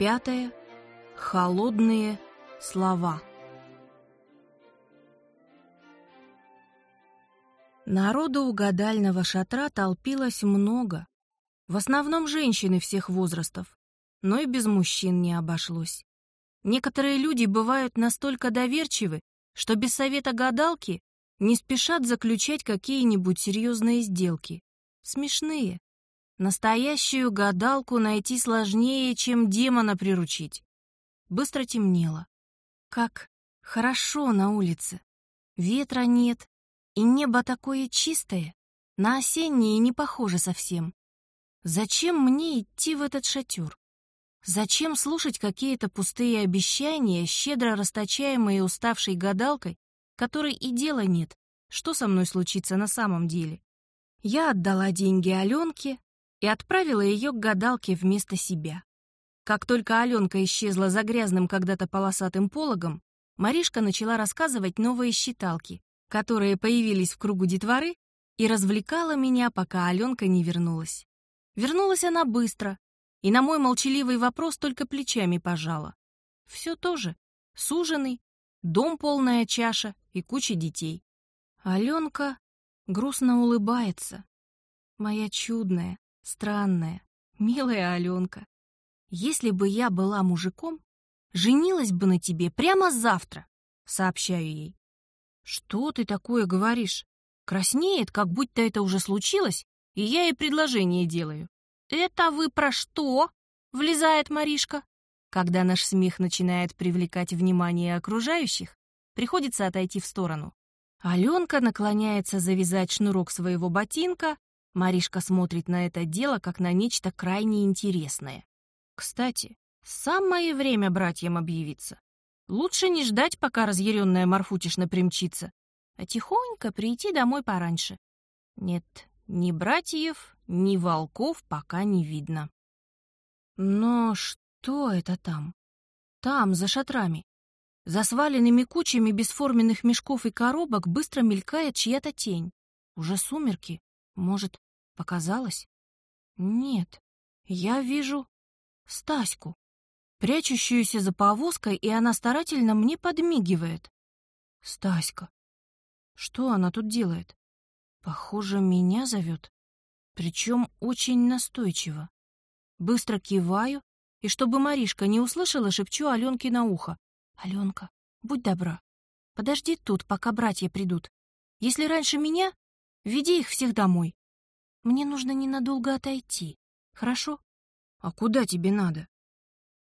пятая. Холодные слова. Народу у гадального шатра толпилось много. В основном женщины всех возрастов, но и без мужчин не обошлось. Некоторые люди бывают настолько доверчивы, что без совета гадалки не спешат заключать какие-нибудь серьезные сделки. Смешные. Настоящую гадалку найти сложнее, чем демона приручить. Быстро темнело. Как хорошо на улице. Ветра нет, и небо такое чистое. На осеннее не похоже совсем. Зачем мне идти в этот шатер? Зачем слушать какие-то пустые обещания, щедро расточаемые уставшей гадалкой, которой и дела нет, что со мной случится на самом деле? Я отдала деньги Аленке, и отправила ее к гадалке вместо себя. Как только Аленка исчезла за грязным когда-то полосатым пологом, Маришка начала рассказывать новые считалки, которые появились в кругу детворы, и развлекала меня, пока Аленка не вернулась. Вернулась она быстро, и на мой молчаливый вопрос только плечами пожала. Все то же. Суженый, дом полная чаша и куча детей. Аленка грустно улыбается. Моя чудная, Странная, милая Аленка. Если бы я была мужиком, женилась бы на тебе прямо завтра, сообщаю ей. Что ты такое говоришь? Краснеет, как будто это уже случилось, и я ей предложение делаю. Это вы про что? Влезает Маришка. Когда наш смех начинает привлекать внимание окружающих, приходится отойти в сторону. Аленка наклоняется завязать шнурок своего ботинка, Маришка смотрит на это дело как на нечто крайне интересное. Кстати, самое время братьям объявиться. Лучше не ждать, пока разъяренная Марфутишна примчится, а тихонько прийти домой пораньше. Нет, ни братьев, ни волков пока не видно. Но что это там? Там, за шатрами. За сваленными кучами бесформенных мешков и коробок быстро мелькает чья-то тень. Уже сумерки. Может, показалось? Нет, я вижу Стаську, прячущуюся за повозкой, и она старательно мне подмигивает. Стаська. Что она тут делает? Похоже, меня зовет. Причем очень настойчиво. Быстро киваю, и чтобы Маришка не услышала, шепчу Аленке на ухо. «Аленка, будь добра, подожди тут, пока братья придут. Если раньше меня, Веди их всех домой. Мне нужно ненадолго отойти. Хорошо? А куда тебе надо?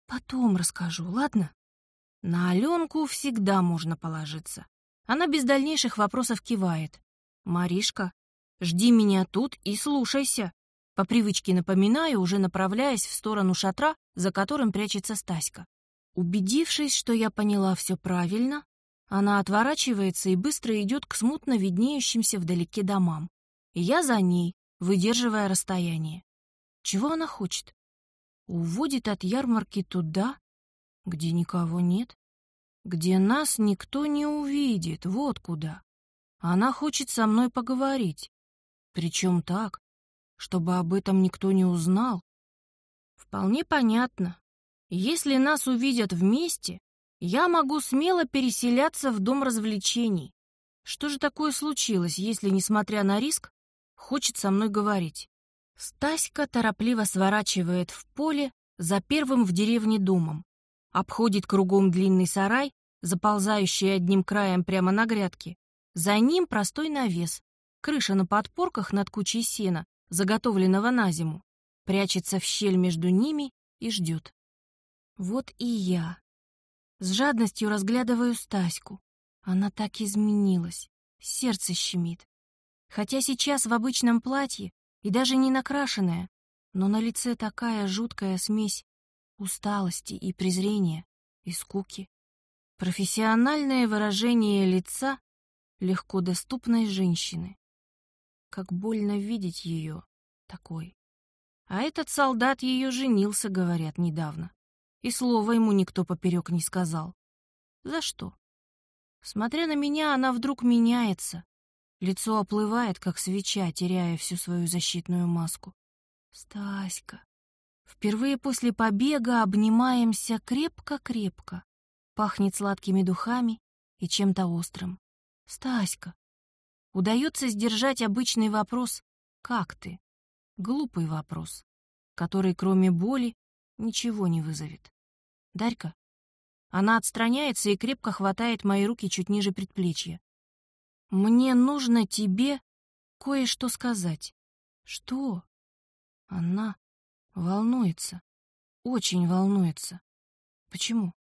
Потом расскажу, ладно? На Аленку всегда можно положиться. Она без дальнейших вопросов кивает. Маришка, жди меня тут и слушайся. По привычке напоминаю, уже направляясь в сторону шатра, за которым прячется Стаська. Убедившись, что я поняла все правильно, она отворачивается и быстро идет к смутно виднеющимся вдалеке домам. Я за ней, выдерживая расстояние. Чего она хочет? Уводит от ярмарки туда, где никого нет, где нас никто не увидит, вот куда. Она хочет со мной поговорить. Причем так, чтобы об этом никто не узнал. Вполне понятно. Если нас увидят вместе, я могу смело переселяться в дом развлечений. Что же такое случилось, если, несмотря на риск, хочет со мной говорить? Стаська торопливо сворачивает в поле за первым в деревне домом, обходит кругом длинный сарай, заползающий одним краем прямо на грядке. За ним простой навес, крыша на подпорках над кучей сена, заготовленного на зиму, прячется в щель между ними и ждет. Вот и я с жадностью разглядываю Стаську. Она так изменилась. Сердце щемит. Хотя сейчас в обычном платье и даже не накрашенная, но на лице такая жуткая смесь усталости и презрения, и скуки. Профессиональное выражение лица легко доступной женщины. Как больно видеть ее такой. А этот солдат ее женился, говорят, недавно и слова ему никто поперек не сказал. За что? Смотря на меня, она вдруг меняется. Лицо оплывает, как свеча, теряя всю свою защитную маску. Стаська. Впервые после побега обнимаемся крепко-крепко. Пахнет сладкими духами и чем-то острым. Стаська. Удается сдержать обычный вопрос «Как ты?» Глупый вопрос, который кроме боли ничего не вызовет. Дарька? Она отстраняется и крепко хватает мои руки чуть ниже предплечья. «Мне нужно тебе кое-что сказать». «Что?» Она волнуется, очень волнуется. Почему?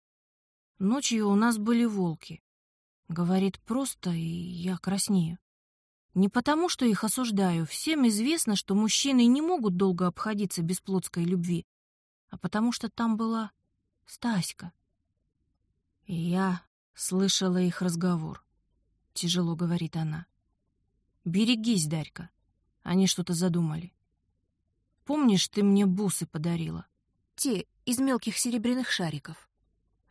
Ночью у нас были волки. Говорит просто, и я краснею. Не потому, что их осуждаю. Всем известно, что мужчины не могут долго обходиться без плотской любви, а потому что там была Стаська. И я слышала их разговор. Тяжело говорит она. Берегись, Дарька. Они что-то задумали. Помнишь, ты мне бусы подарила? Те из мелких серебряных шариков.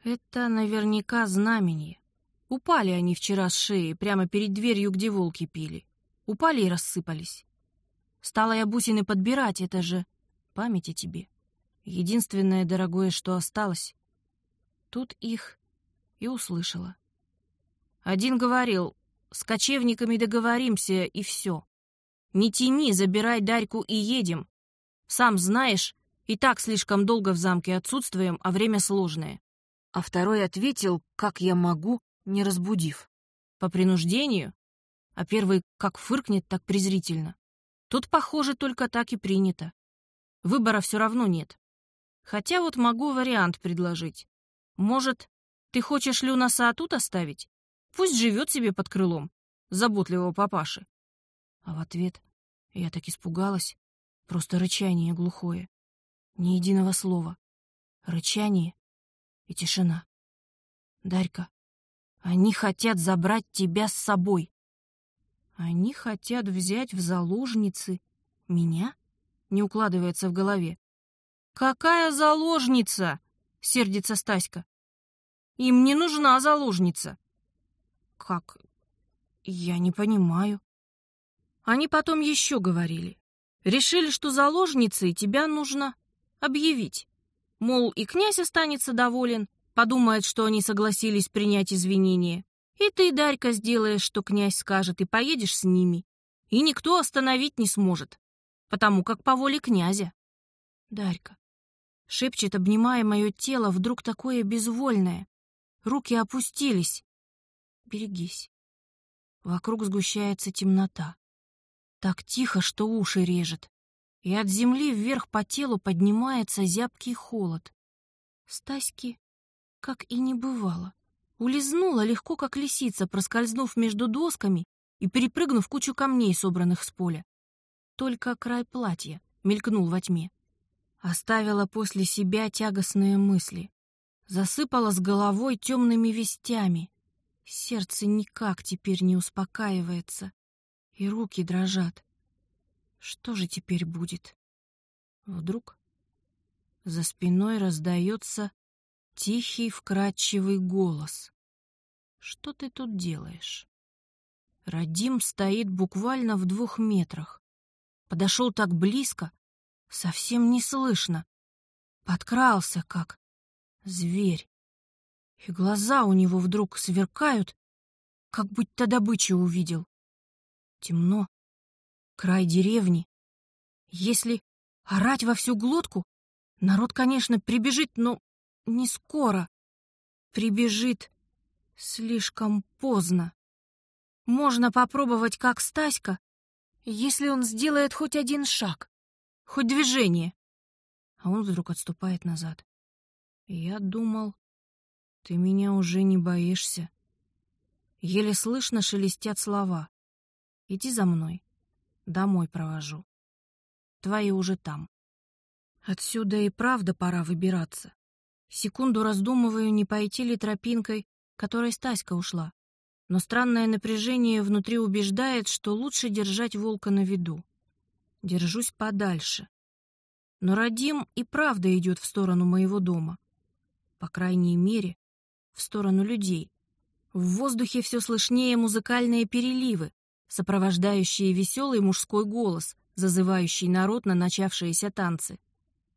Это наверняка знамение. Упали они вчера с шеи, прямо перед дверью, где волки пили. Упали и рассыпались. Стала я бусины подбирать, это же память о тебе. Единственное дорогое, что осталось. Тут их и услышала. Один говорил, с кочевниками договоримся, и все. Не тяни, забирай Дарьку и едем. Сам знаешь, и так слишком долго в замке отсутствуем, а время сложное. А второй ответил, как я могу, не разбудив. По принуждению? А первый как фыркнет, так презрительно. Тут, похоже, только так и принято. Выбора все равно нет. Хотя вот могу вариант предложить. Может, ты хочешь Люнаса тут оставить? Пусть живет себе под крылом заботливого папаши. А в ответ я так испугалась. Просто рычание глухое. Ни единого слова. Рычание и тишина. Дарька, они хотят забрать тебя с собой. Они хотят взять в заложницы меня? Не укладывается в голове. Какая заложница? Сердится Стаська. Им не нужна заложница. Как? Я не понимаю. Они потом еще говорили. Решили, что заложницей тебя нужно объявить. Мол, и князь останется доволен, подумает, что они согласились принять извинения. И ты, Дарька, сделаешь, что князь скажет, и поедешь с ними. И никто остановить не сможет, потому как по воле князя. Дарька. Шепчет, обнимая мое тело, вдруг такое безвольное. Руки опустились. Берегись. Вокруг сгущается темнота. Так тихо, что уши режет и от земли вверх по телу поднимается зябкий холод. Стаськи как и не бывало. Улизнула легко, как лисица, проскользнув между досками и перепрыгнув кучу камней, собранных с поля. Только край платья мелькнул во тьме. Оставила после себя тягостные мысли. Засыпала с головой темными вестями. Сердце никак теперь не успокаивается, и руки дрожат. Что же теперь будет? Вдруг за спиной раздается тихий вкрадчивый голос. «Что ты тут делаешь?» Радим стоит буквально в двух метрах. Подошел так близко, совсем не слышно. Подкрался, как зверь. И глаза у него вдруг сверкают, как будто добычу увидел. Темно, край деревни. Если орать во всю глотку, народ, конечно, прибежит, но не скоро. Прибежит слишком поздно. Можно попробовать, как Стаська, если он сделает хоть один шаг, хоть движение. А он вдруг отступает назад. Я думал, ты меня уже не боишься. Еле слышно шелестят слова. Иди за мной. Домой провожу. Твои уже там. Отсюда и правда пора выбираться. Секунду раздумываю, не пойти ли тропинкой, которой Стаська ушла. Но странное напряжение внутри убеждает, что лучше держать волка на виду. Держусь подальше. Но Радим и правда идет в сторону моего дома. По крайней мере, в сторону людей. В воздухе все слышнее музыкальные переливы, сопровождающие веселый мужской голос, зазывающий народ на начавшиеся танцы.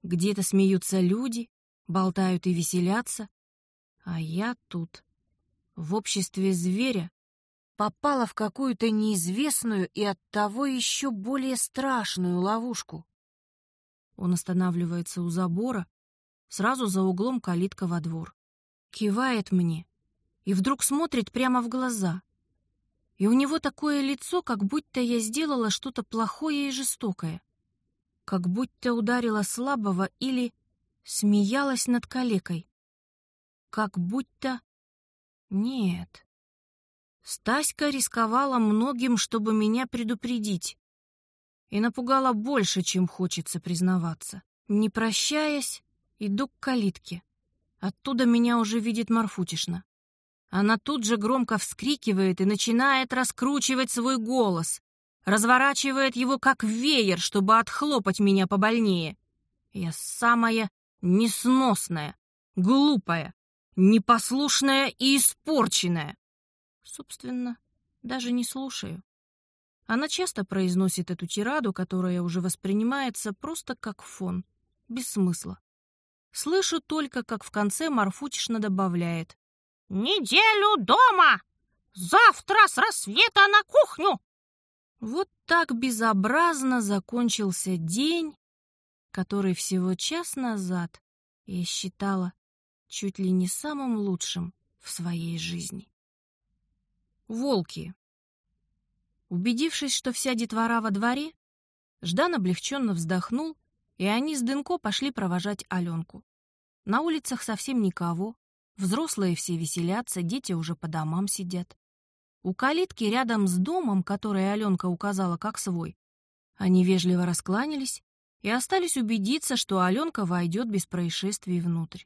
Где-то смеются люди, болтают и веселятся. А я тут, в обществе зверя, попала в какую-то неизвестную и оттого еще более страшную ловушку. Он останавливается у забора, сразу за углом калитка во двор. Кивает мне и вдруг смотрит прямо в глаза. И у него такое лицо, как будто я сделала что-то плохое и жестокое. Как будто ударила слабого или смеялась над калекой. Как будто... Нет. Стаська рисковала многим, чтобы меня предупредить. И напугала больше, чем хочется признаваться. Не прощаясь, иду к калитке. Оттуда меня уже видит Марфутишна. Она тут же громко вскрикивает и начинает раскручивать свой голос, разворачивает его как веер, чтобы отхлопать меня побольнее. Я самая несносная, глупая, непослушная и испорченная. Собственно, даже не слушаю. Она часто произносит эту тираду, которая уже воспринимается просто как фон, без смысла. Слышу только, как в конце Марфутишна добавляет. «Неделю дома! Завтра с рассвета на кухню!» Вот так безобразно закончился день, который всего час назад я считала чуть ли не самым лучшим в своей жизни. Волки. Убедившись, что вся детвора во дворе, Ждан облегченно вздохнул, и они с Дынко пошли провожать Аленку. На улицах совсем никого, взрослые все веселятся, дети уже по домам сидят. У калитки рядом с домом, который Аленка указала как свой, они вежливо раскланялись и остались убедиться, что Аленка войдет без происшествий внутрь.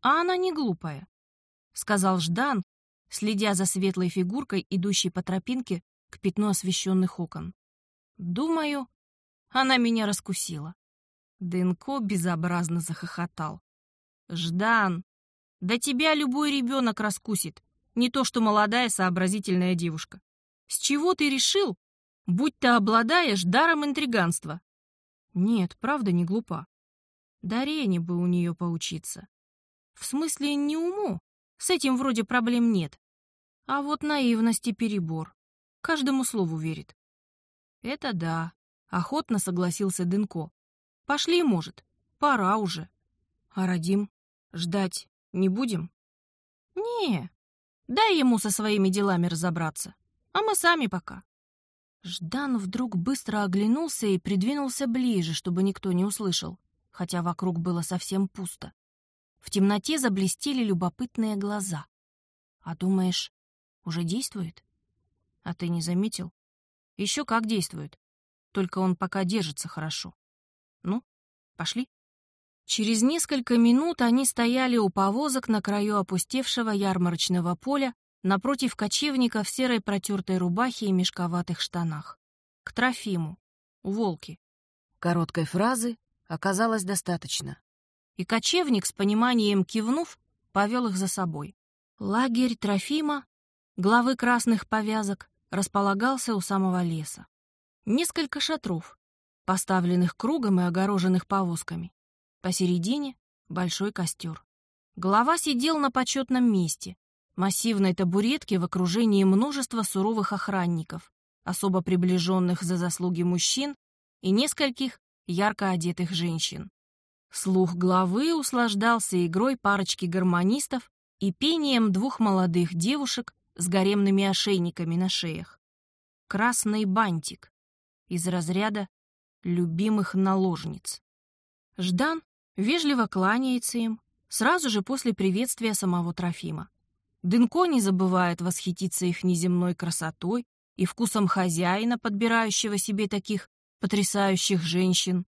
А она не глупая, — сказал Ждан, следя за светлой фигуркой, идущей по тропинке к пятну освещенных окон. Думаю, она меня раскусила. Дынко безобразно захохотал. «Ждан, да тебя любой ребенок раскусит, не то что молодая сообразительная девушка. С чего ты решил, будь ты обладаешь даром интриганства?» Нет, правда не глупа. Дарене бы у нее поучиться. В смысле, не уму, с этим вроде проблем нет. А вот наивности перебор. Каждому слову верит. Это да, охотно согласился Дынко. Пошли, может, пора уже. А родим? Ждать не будем? Не, дай ему со своими делами разобраться, а мы сами пока. Ждан вдруг быстро оглянулся и придвинулся ближе, чтобы никто не услышал, хотя вокруг было совсем пусто. В темноте заблестели любопытные глаза. А думаешь, уже действует? А ты не заметил? Еще как действует. Только он пока держится хорошо. Ну, пошли. Через несколько минут они стояли у повозок на краю опустевшего ярмарочного поля напротив кочевника в серой протертой рубахе и мешковатых штанах. К Трофиму, волки. Короткой фразы оказалось достаточно. И кочевник, с пониманием кивнув, повел их за собой. Лагерь Трофима, главы красных повязок, располагался у самого леса. Несколько шатров, поставленных кругом и огороженных повозками. Посередине — большой костер. Глава сидел на почетном месте, массивной табуретке в окружении множества суровых охранников, особо приближенных за заслуги мужчин и нескольких ярко одетых женщин. Слух главы услаждался игрой парочки гармонистов и пением двух молодых девушек с гаремными ошейниками на шеях. Красный бантик из разряда любимых наложниц. Ждан вежливо кланяется им сразу же после приветствия самого Трофима. Дынко не забывает восхититься их неземной красотой и вкусом хозяина, подбирающего себе таких потрясающих женщин.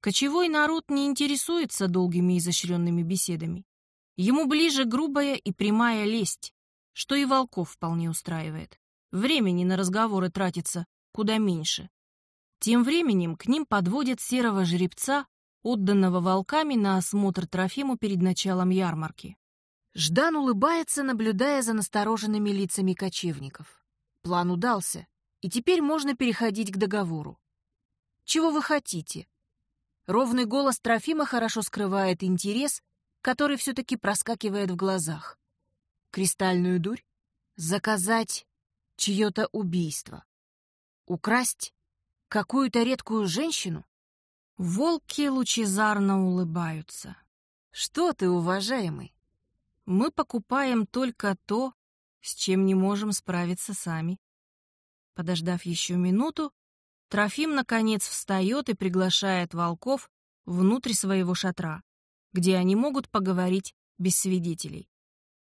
Кочевой народ не интересуется долгими изощренными беседами. Ему ближе грубая и прямая лесть, что и волков вполне устраивает. Времени на разговоры тратится куда меньше. Тем временем к ним подводят серого жеребца, отданного волками на осмотр Трофиму перед началом ярмарки. Ждан улыбается, наблюдая за настороженными лицами кочевников. План удался, и теперь можно переходить к договору. Чего вы хотите? Ровный голос Трофима хорошо скрывает интерес, который все-таки проскакивает в глазах. Кристальную дурь? Заказать чье-то убийство? Украсть какую-то редкую женщину? Волки лучезарно улыбаются. Что ты, уважаемый? Мы покупаем только то, с чем не можем справиться сами. Подождав еще минуту, Трофим, наконец, встает и приглашает волков внутрь своего шатра, где они могут поговорить без свидетелей.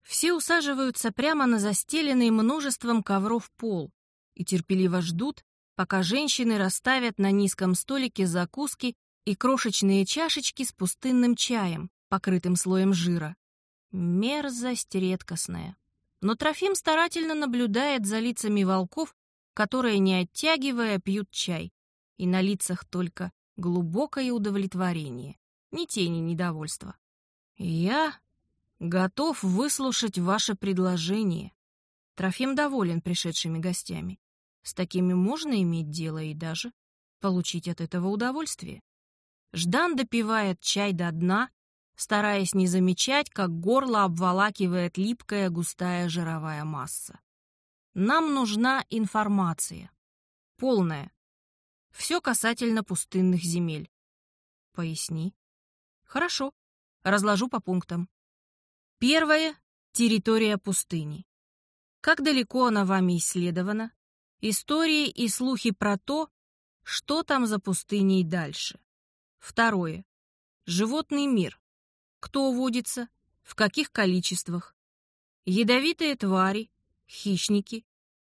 Все усаживаются прямо на застеленный множеством ковров пол и терпеливо ждут, пока женщины расставят на низком столике закуски и крошечные чашечки с пустынным чаем, покрытым слоем жира. Мерзость редкостная. Но Трофим старательно наблюдает за лицами волков которые, не оттягивая, пьют чай, и на лицах только глубокое удовлетворение, ни тени недовольства. «Я готов выслушать ваше предложение». Трофим доволен пришедшими гостями. С такими можно иметь дело и даже получить от этого удовольствие. Ждан допивает чай до дна, стараясь не замечать, как горло обволакивает липкая густая жировая масса. Нам нужна информация. Полная. Все касательно пустынных земель. Поясни. Хорошо. Разложу по пунктам. Первое — территория пустыни. Как далеко она вами исследована? Истории и слухи про то, что там за пустыней дальше. Второе. Животный мир. Кто водится? В каких количествах? Ядовитые твари, хищники,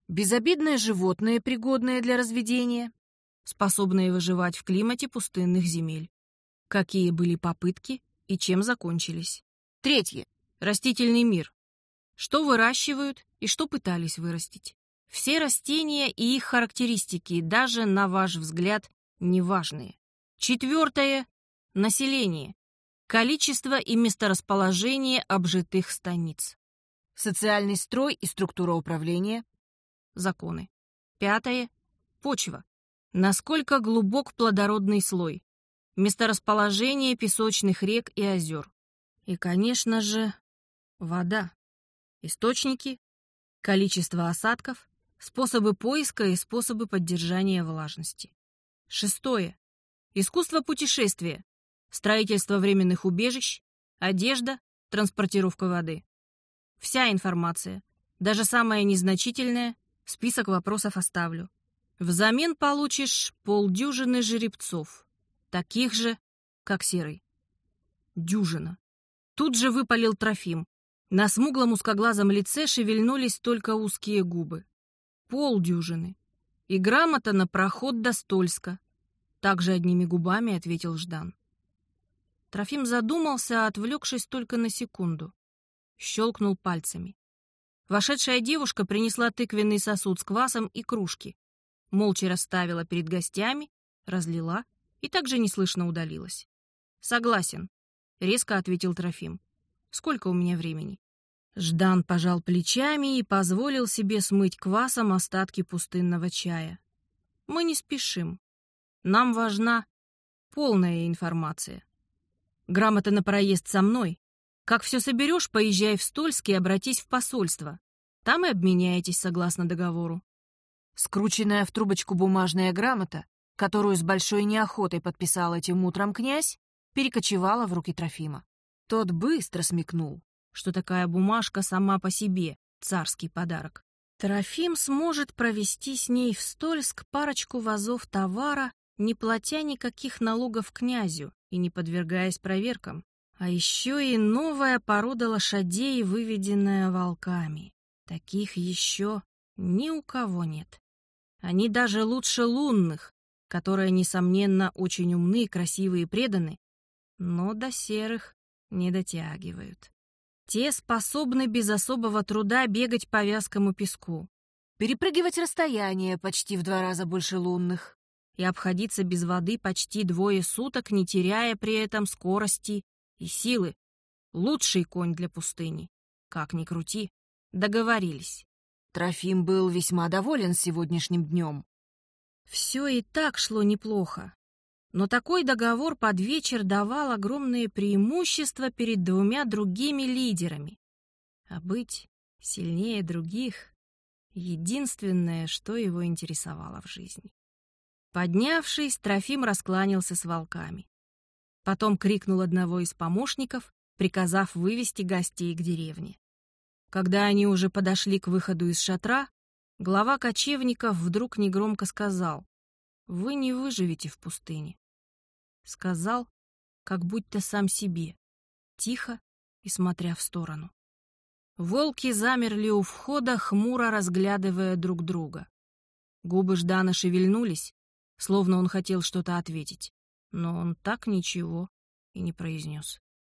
безобидные животные, пригодные для разведения, способные выживать в климате пустынных земель. Какие были попытки и чем закончились. Третье. Растительный мир. Что выращивают и что пытались вырастить. Все растения и их характеристики, даже, на ваш взгляд, неважные. Четвертое. Население. Количество и месторасположение обжитых станиц. Социальный строй и структура управления. Законы. Пятое. Почва. Насколько глубок плодородный слой. Месторасположение песочных рек и озер. И, конечно же, вода. Источники, количество осадков, способы поиска и способы поддержания влажности. Шестое. Искусство путешествия, строительство временных убежищ, одежда, транспортировка воды. Вся информация, даже самая незначительная, список вопросов оставлю. Взамен получишь полдюжины жеребцов, таких же, как серый. Дюжина. Тут же выпалил Трофим. На смуглом узкоглазом лице шевельнулись только узкие губы. Полдюжины. И грамота на проход до Стольска. Также одними губами ответил Ждан. Трофим задумался, отвлекшись только на секунду щелкнул пальцами. Вошедшая девушка принесла тыквенный сосуд с квасом и кружки. Молча расставила перед гостями, разлила и также неслышно удалилась. «Согласен», — резко ответил Трофим. «Сколько у меня времени?» Ждан пожал плечами и позволил себе смыть квасом остатки пустынного чая. «Мы не спешим. Нам важна полная информация. Грамота на проезд со мной, как все соберешь, поезжай в Стольск и обратись в посольство. Там и обменяетесь согласно договору. Скрученная в трубочку бумажная грамота, которую с большой неохотой подписал этим утром князь, перекочевала в руки Трофима. Тот быстро смекнул, что такая бумажка сама по себе царский подарок. Трофим сможет провести с ней в Стольск парочку вазов товара, не платя никаких налогов князю и не подвергаясь проверкам. А еще и новая порода лошадей, выведенная волками. Таких еще ни у кого нет. Они даже лучше лунных, которые, несомненно, очень умны, красивые и преданы, но до серых не дотягивают. Те способны без особого труда бегать по вязкому песку, перепрыгивать расстояние почти в два раза больше лунных и обходиться без воды почти двое суток, не теряя при этом скорости и силы. Лучший конь для пустыни. Как ни крути, договорились. Трофим был весьма доволен сегодняшним днем. Все и так шло неплохо. Но такой договор под вечер давал огромные преимущества перед двумя другими лидерами. А быть сильнее других — единственное, что его интересовало в жизни. Поднявшись, Трофим раскланялся с волками. Потом крикнул одного из помощников, приказав вывести гостей к деревне. Когда они уже подошли к выходу из шатра, глава кочевников вдруг негромко сказал, «Вы не выживете в пустыне». Сказал, как будто сам себе, тихо и смотря в сторону. Волки замерли у входа, хмуро разглядывая друг друга. Губы Ждана шевельнулись, словно он хотел что-то ответить, но он так ничего и не произнес.